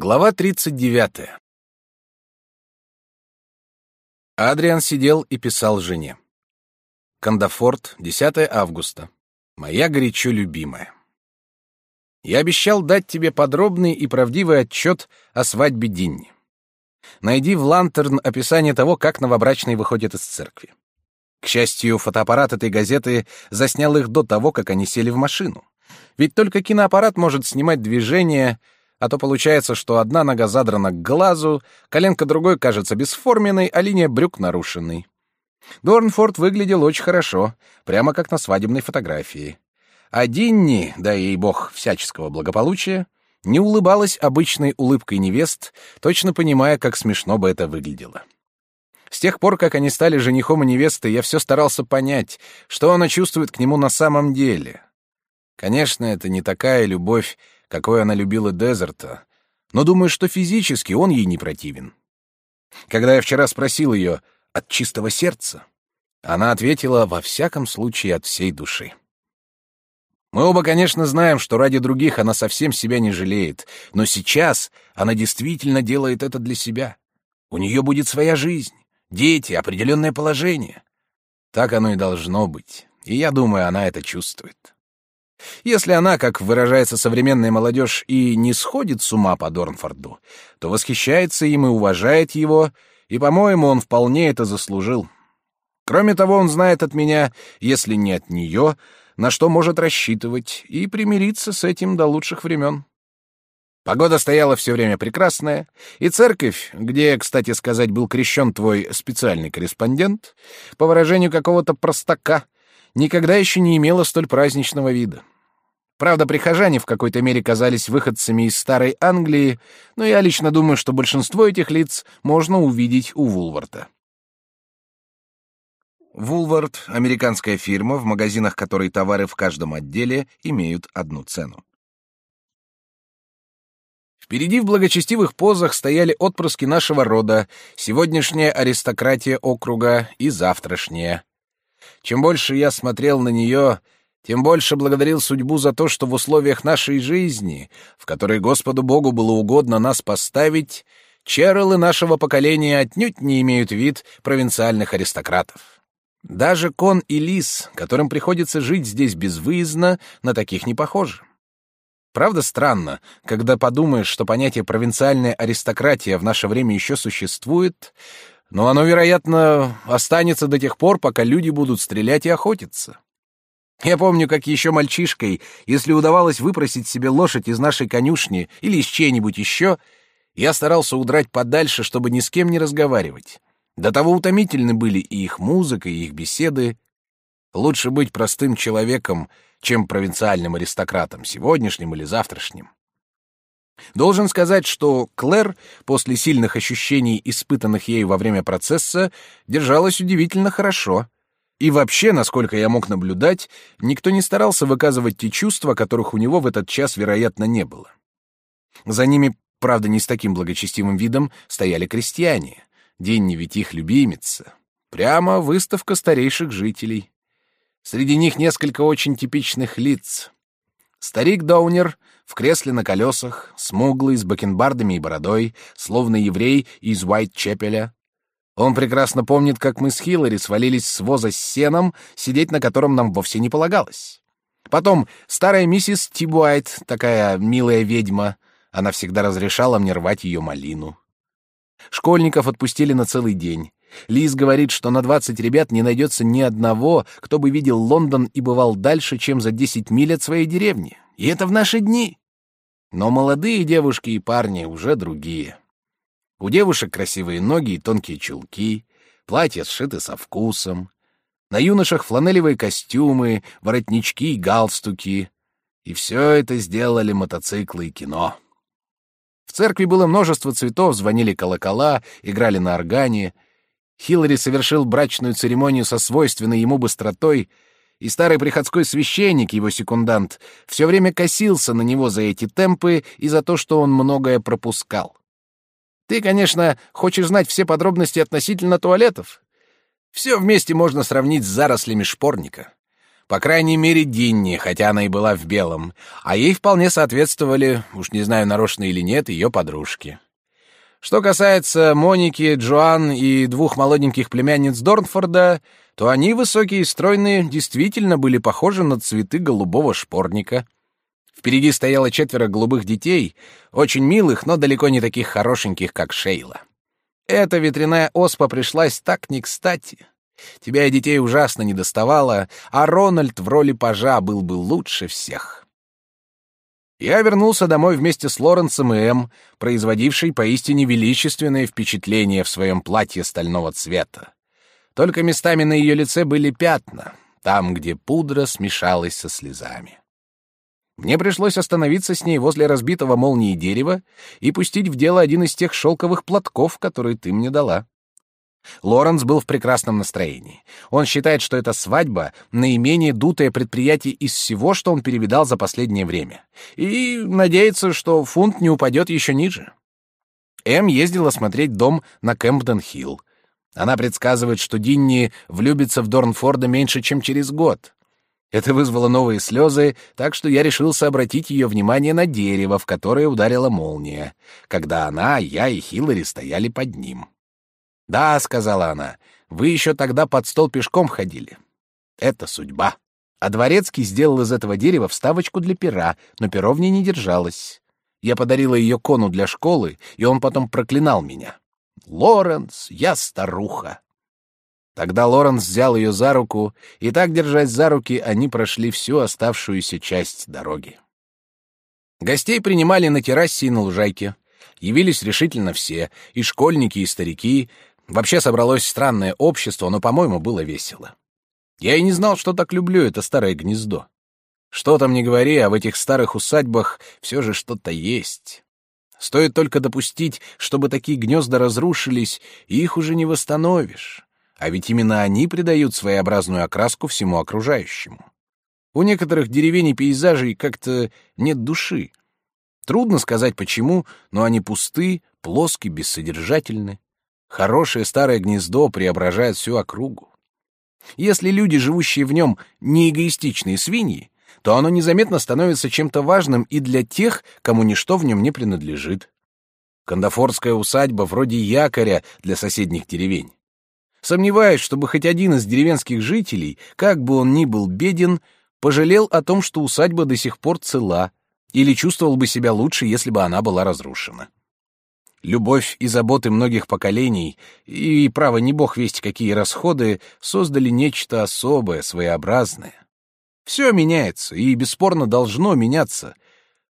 Глава 39. Адриан сидел и писал жене. Кандафорт, 10 августа. Моя горячо любимая. Я обещал дать тебе подробный и правдивый отчет о свадьбе Динни. Найди в Лантерн описание того, как новобрачные выходят из церкви. К счастью, фотоаппарат этой газеты заснял их до того, как они сели в машину. Ведь только киноаппарат может снимать движение, а то получается, что одна нога задрана к глазу, коленка другой кажется бесформенной, а линия брюк нарушенной. Дорнфорд выглядел очень хорошо, прямо как на свадебной фотографии. А Динни, да ей бог всяческого благополучия, не улыбалась обычной улыбкой невест, точно понимая, как смешно бы это выглядело. С тех пор, как они стали женихом и невестой, я все старался понять, что она чувствует к нему на самом деле. Конечно, это не такая любовь, какой она любила Дезерта, но думаю, что физически он ей не противен. Когда я вчера спросил ее от чистого сердца, она ответила во всяком случае от всей души. Мы оба, конечно, знаем, что ради других она совсем себя не жалеет, но сейчас она действительно делает это для себя. У нее будет своя жизнь, дети, определенное положение. Так оно и должно быть, и я думаю, она это чувствует. Если она, как выражается современная молодежь, и не сходит с ума по Дорнфорду, то восхищается им и уважает его, и, по-моему, он вполне это заслужил. Кроме того, он знает от меня, если не от нее, на что может рассчитывать, и примириться с этим до лучших времен. Погода стояла все время прекрасная, и церковь, где, кстати сказать, был крещен твой специальный корреспондент, по выражению какого-то простака — никогда еще не имела столь праздничного вида. Правда, прихожане в какой-то мере казались выходцами из старой Англии, но я лично думаю, что большинство этих лиц можно увидеть у Вулварта. Вулвард — американская фирма, в магазинах которой товары в каждом отделе имеют одну цену. Впереди в благочестивых позах стояли отпрыски нашего рода, сегодняшняя аристократия округа и завтрашняя, чем больше я смотрел на нее, тем больше благодарил судьбу за то, что в условиях нашей жизни, в которой Господу Богу было угодно нас поставить, Черролы нашего поколения отнюдь не имеют вид провинциальных аристократов. Даже Кон и Лис, которым приходится жить здесь безвыездно, на таких не похожи. Правда странно, когда подумаешь, что понятие провинциальная аристократия в наше время еще существует, но оно, вероятно, останется до тех пор, пока люди будут стрелять и охотиться. Я помню, как еще мальчишкой, если удавалось выпросить себе лошадь из нашей конюшни или из чьей-нибудь еще, я старался удрать подальше, чтобы ни с кем не разговаривать. До того утомительны были и их музыка, и их беседы. Лучше быть простым человеком, чем провинциальным аристократом, сегодняшним или завтрашним. Должен сказать, что Клэр, после сильных ощущений, испытанных ею во время процесса, держалась удивительно хорошо. И вообще, насколько я мог наблюдать, никто не старался выказывать те чувства, которых у него в этот час, вероятно, не было. За ними, правда, не с таким благочестивым видом, стояли крестьяне. День ведь их любимица. Прямо выставка старейших жителей. Среди них несколько очень типичных лиц. Старик Доунер в кресле на колесах, смуглый, с бакенбардами и бородой, словно еврей из Уайт-Чепеля. Он прекрасно помнит, как мы с Хиллари свалились с воза с сеном, сидеть на котором нам вовсе не полагалось. Потом старая миссис Тибуайт, такая милая ведьма, она всегда разрешала мне рвать ее малину. Школьников отпустили на целый день. Лиз говорит, что на двадцать ребят не найдется ни одного, кто бы видел Лондон и бывал дальше, чем за десять миль от своей деревни. И это в наши дни. Но молодые девушки и парни уже другие. У девушек красивые ноги и тонкие чулки, платья сшиты со вкусом. На юношах фланелевые костюмы, воротнички и галстуки. И все это сделали мотоциклы и кино. В церкви было множество цветов, звонили колокола, играли на органе. Хиллари совершил брачную церемонию со свойственной ему быстротой — и старый приходской священник, его секундант, все время косился на него за эти темпы и за то, что он многое пропускал. Ты, конечно, хочешь знать все подробности относительно туалетов? Все вместе можно сравнить с зарослями шпорника. По крайней мере, Динни, хотя она и была в белом, а ей вполне соответствовали, уж не знаю, нарочно или нет, ее подружки. Что касается Моники, Джоан и двух молоденьких племянниц Дорнфорда, то они, высокие и стройные, действительно были похожи на цветы голубого шпорника. Впереди стояло четверо голубых детей, очень милых, но далеко не таких хорошеньких, как Шейла. Эта ветряная оспа пришлась так не кстати. Тебя и детей ужасно не доставало, а Рональд в роли пажа был бы лучше всех. Я вернулся домой вместе с Лоренсом и Эм, производившей поистине величественное впечатление в своем платье стального цвета. Только местами на ее лице были пятна, там, где пудра смешалась со слезами. Мне пришлось остановиться с ней возле разбитого молнии дерева и пустить в дело один из тех шелковых платков, которые ты мне дала. Лоренс был в прекрасном настроении. Он считает, что эта свадьба — наименее дутое предприятие из всего, что он перевидал за последнее время. И надеется, что фунт не упадет еще ниже. Эм ездила смотреть дом на Кэмпден-Хилл. Она предсказывает, что Динни влюбится в Дорнфорда меньше, чем через год. Это вызвало новые слезы, так что я решился обратить ее внимание на дерево, в которое ударила молния, когда она, я и Хиллари стояли под ним. «Да», — сказала она, — «вы еще тогда под стол пешком ходили. Это судьба». А Дворецкий сделал из этого дерева вставочку для пера, но перо в ней не держалось. Я подарила ее кону для школы, и он потом проклинал меня. «Лоренс, я старуха». Тогда Лоренс взял ее за руку, и так, держась за руки, они прошли всю оставшуюся часть дороги. Гостей принимали на террасе и на лужайке. Явились решительно все, и школьники, и старики, Вообще собралось странное общество, но, по-моему, было весело. Я и не знал, что так люблю это старое гнездо. Что там не говори, а в этих старых усадьбах все же что-то есть. Стоит только допустить, чтобы такие гнезда разрушились, и их уже не восстановишь. А ведь именно они придают своеобразную окраску всему окружающему. У некоторых деревень и пейзажей как-то нет души. Трудно сказать почему, но они пусты, плоски, бессодержательны. Хорошее старое гнездо преображает всю округу. Если люди, живущие в нем, не эгоистичные свиньи, то оно незаметно становится чем-то важным и для тех, кому ничто в нем не принадлежит. Кандафорская усадьба вроде якоря для соседних деревень. Сомневаюсь, чтобы хоть один из деревенских жителей, как бы он ни был беден, пожалел о том, что усадьба до сих пор цела, или чувствовал бы себя лучше, если бы она была разрушена. Любовь и заботы многих поколений, и, право, не бог весть какие расходы, создали нечто особое, своеобразное. Все меняется, и бесспорно должно меняться.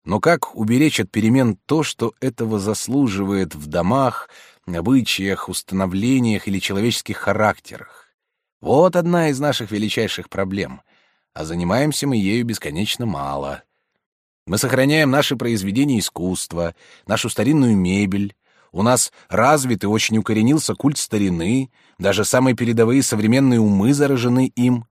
Но как уберечь от перемен то, что этого заслуживает в домах, обычаях, установлениях или человеческих характерах? Вот одна из наших величайших проблем, а занимаемся мы ею бесконечно мало — мы сохраняем наши произведения искусства, нашу старинную мебель. У нас развит и очень укоренился культ старины, даже самые передовые современные умы заражены им.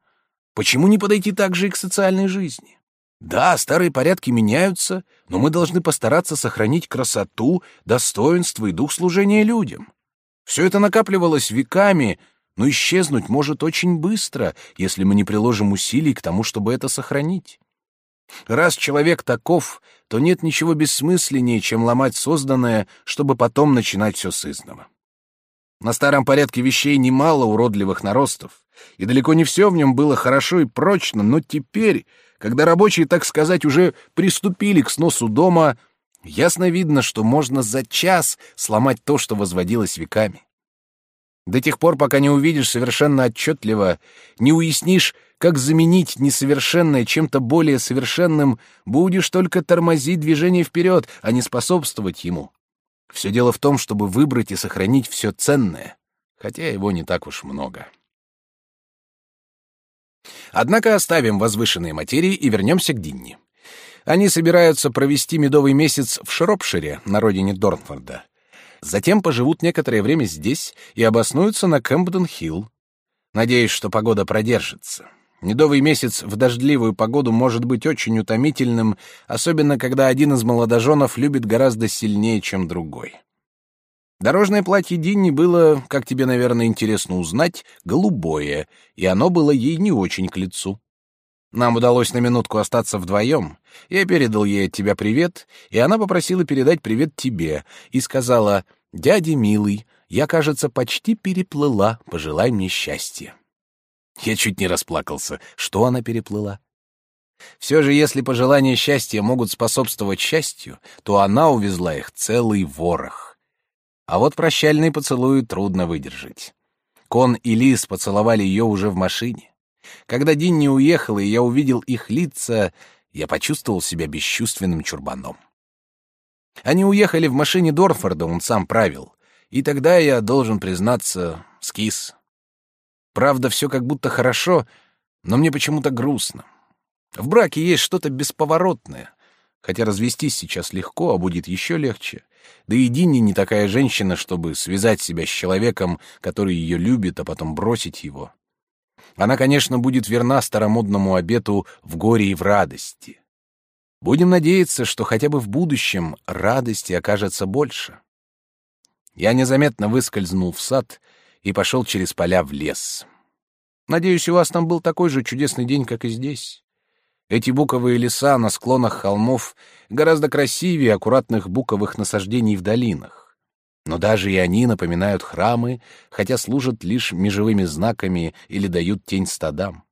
Почему не подойти так же и к социальной жизни? Да, старые порядки меняются, но мы должны постараться сохранить красоту, достоинство и дух служения людям. Все это накапливалось веками, но исчезнуть может очень быстро, если мы не приложим усилий к тому, чтобы это сохранить. Раз человек таков, то нет ничего бессмысленнее, чем ломать созданное, чтобы потом начинать все с изного. На старом порядке вещей немало уродливых наростов, и далеко не все в нем было хорошо и прочно, но теперь, когда рабочие, так сказать, уже приступили к сносу дома, ясно видно, что можно за час сломать то, что возводилось веками. До тех пор, пока не увидишь совершенно отчетливо, не уяснишь, как заменить несовершенное чем-то более совершенным, будешь только тормозить движение вперед, а не способствовать ему. Все дело в том, чтобы выбрать и сохранить все ценное, хотя его не так уж много. Однако оставим возвышенные материи и вернемся к Динни. Они собираются провести медовый месяц в Шропшире, на родине Дорнфорда. Затем поживут некоторое время здесь и обоснуются на Кэмпден-Хилл. Надеюсь, что погода продержится. Медовый месяц в дождливую погоду может быть очень утомительным, особенно когда один из молодоженов любит гораздо сильнее, чем другой. Дорожное платье Динни было, как тебе, наверное, интересно узнать, голубое, и оно было ей не очень к лицу. Нам удалось на минутку остаться вдвоем. Я передал ей от тебя привет, и она попросила передать привет тебе и сказала, «Дядя милый, я, кажется, почти переплыла, пожелай мне счастья». Я чуть не расплакался. Что она переплыла? Все же, если пожелания счастья могут способствовать счастью, то она увезла их целый ворох. А вот прощальный поцелуй трудно выдержать. Кон и Лис поцеловали ее уже в машине. Когда Динни уехала, и я увидел их лица, я почувствовал себя бесчувственным чурбаном. Они уехали в машине Дорфорда, он сам правил. И тогда я, должен признаться, скис. Правда, все как будто хорошо, но мне почему-то грустно. В браке есть что-то бесповоротное. Хотя развестись сейчас легко, а будет еще легче. Да и Динни не такая женщина, чтобы связать себя с человеком, который ее любит, а потом бросить его. Она, конечно, будет верна старомодному обету в горе и в радости. Будем надеяться, что хотя бы в будущем радости окажется больше. Я незаметно выскользнул в сад и пошел через поля в лес. Надеюсь, у вас там был такой же чудесный день, как и здесь. Эти буковые леса на склонах холмов гораздо красивее аккуратных буковых насаждений в долинах. Но даже и они напоминают храмы, хотя служат лишь межевыми знаками или дают тень стадам.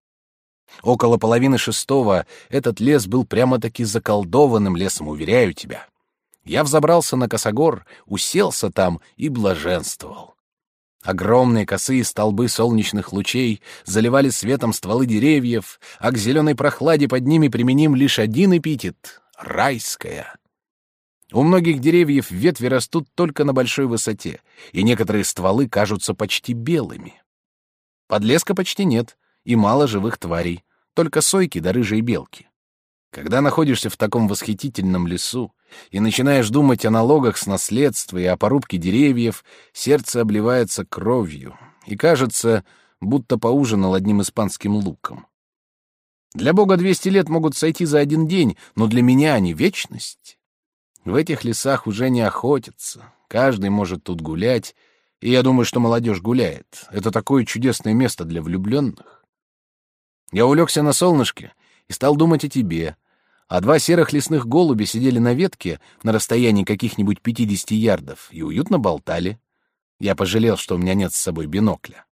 Около половины шестого этот лес был прямо-таки заколдованным лесом, уверяю тебя. Я взобрался на косогор, уселся там и блаженствовал. Огромные косые столбы солнечных лучей заливали светом стволы деревьев, а к зеленой прохладе под ними применим лишь один эпитет — райская. У многих деревьев ветви растут только на большой высоте, и некоторые стволы кажутся почти белыми. Подлеска почти нет, и мало живых тварей, только сойки да рыжие белки. Когда находишься в таком восхитительном лесу, и начинаешь думать о налогах с наследства и о порубке деревьев, сердце обливается кровью, и кажется, будто поужинал одним испанским луком. Для Бога двести лет могут сойти за один день, но для меня они вечность. В этих лесах уже не охотятся, каждый может тут гулять, и я думаю, что молодежь гуляет. Это такое чудесное место для влюбленных. Я улегся на солнышке и стал думать о тебе, а два серых лесных голубя сидели на ветке на расстоянии каких-нибудь пятидесяти ярдов и уютно болтали. Я пожалел, что у меня нет с собой бинокля.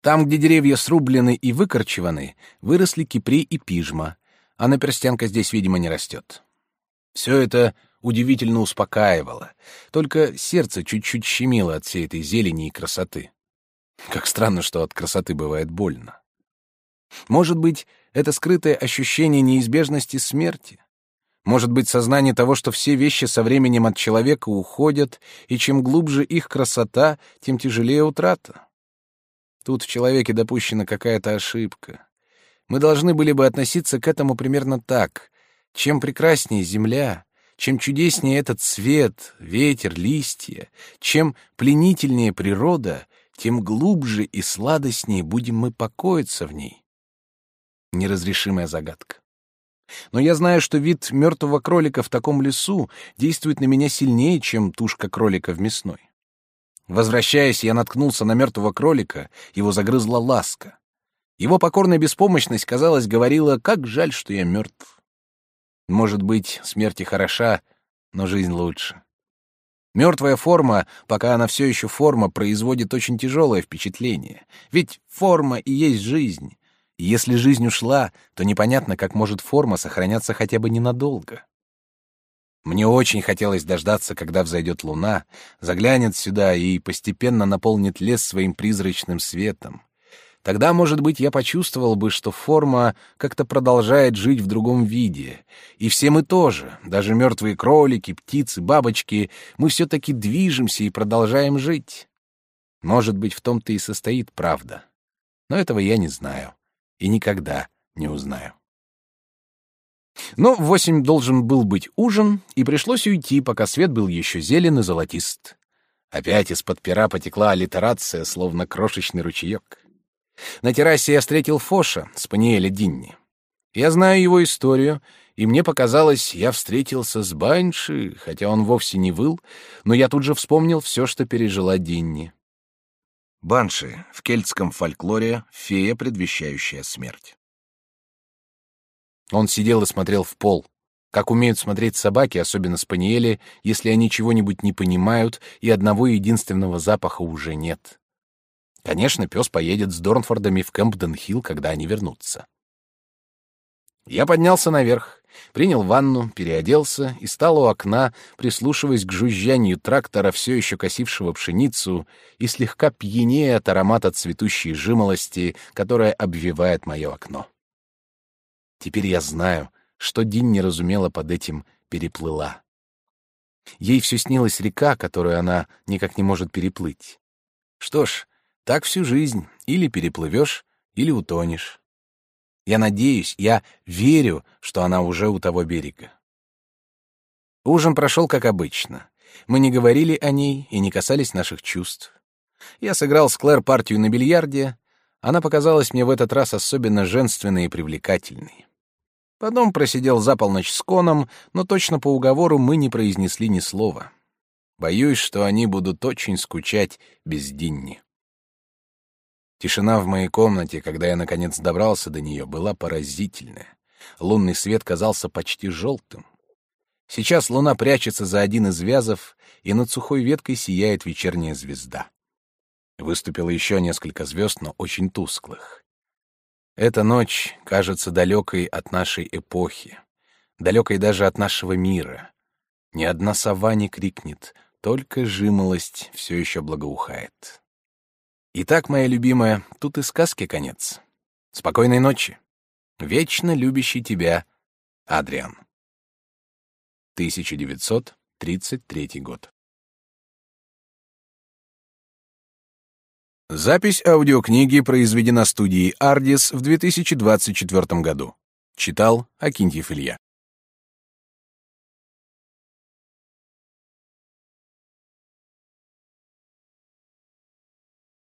Там, где деревья срублены и выкорчеваны, выросли кипри и пижма, а наперстянка здесь, видимо, не растет. Все это удивительно успокаивало, только сердце чуть-чуть щемило от всей этой зелени и красоты. Как странно, что от красоты бывает больно. Может быть, это скрытое ощущение неизбежности смерти? Может быть, сознание того, что все вещи со временем от человека уходят, и чем глубже их красота, тем тяжелее утрата? Тут в человеке допущена какая-то ошибка. Мы должны были бы относиться к этому примерно так. Чем прекраснее земля, чем чудеснее этот цвет, ветер, листья, чем пленительнее природа, тем глубже и сладостнее будем мы покоиться в ней неразрешимая загадка. Но я знаю, что вид мертвого кролика в таком лесу действует на меня сильнее, чем тушка кролика в мясной. Возвращаясь, я наткнулся на мертвого кролика, его загрызла ласка. Его покорная беспомощность, казалось, говорила, как жаль, что я мертв. Может быть, смерть и хороша, но жизнь лучше. Мертвая форма, пока она все еще форма, производит очень тяжелое впечатление. Ведь форма и есть жизнь, и если жизнь ушла, то непонятно, как может форма сохраняться хотя бы ненадолго. Мне очень хотелось дождаться, когда взойдет луна, заглянет сюда и постепенно наполнит лес своим призрачным светом. Тогда, может быть, я почувствовал бы, что форма как-то продолжает жить в другом виде. И все мы тоже, даже мертвые кролики, птицы, бабочки, мы все-таки движемся и продолжаем жить. Может быть, в том-то и состоит правда. Но этого я не знаю и никогда не узнаю. Но в восемь должен был быть ужин, и пришлось уйти, пока свет был еще зелен и золотист. Опять из-под пера потекла аллитерация, словно крошечный ручеек. На террасе я встретил Фоша, Спаниеля Динни. Я знаю его историю, и мне показалось, я встретился с Банши, хотя он вовсе не выл, но я тут же вспомнил все, что пережила Динни. Банши в кельтском фольклоре фея, предвещающая смерть. Он сидел и смотрел в пол, как умеют смотреть собаки, особенно спаниели, если они чего-нибудь не понимают и одного единственного запаха уже нет. Конечно, пес поедет с Дорнфордами в Кэмпден-Хилл, когда они вернутся. Я поднялся наверх, принял ванну, переоделся и стал у окна, прислушиваясь к жужжанию трактора, все еще косившего пшеницу, и слегка пьянее от аромата цветущей жимолости, которая обвивает мое окно. Теперь я знаю, что Дин не разумела под этим переплыла. Ей все снилась река, которую она никак не может переплыть. Что ж, так всю жизнь. Или переплывешь, или утонешь. Я надеюсь, я верю, что она уже у того берега. Ужин прошел как обычно. Мы не говорили о ней и не касались наших чувств. Я сыграл с Клэр партию на бильярде. Она показалась мне в этот раз особенно женственной и привлекательной. Потом просидел за полночь с Коном, но точно по уговору мы не произнесли ни слова. Боюсь, что они будут очень скучать без Динни. Тишина в моей комнате, когда я наконец добрался до нее, была поразительная. Лунный свет казался почти желтым. Сейчас луна прячется за один из вязов, и над сухой веткой сияет вечерняя звезда. Выступило еще несколько звезд, но очень тусклых. Эта ночь кажется далекой от нашей эпохи, далекой даже от нашего мира. Ни одна сова не крикнет, только жимолость все еще благоухает. Итак, моя любимая, тут и сказки конец. Спокойной ночи. Вечно любящий тебя Адриан. 1933 год. Запись аудиокниги произведена студией Ardis в 2024 году. Читал Акинтьев Илья.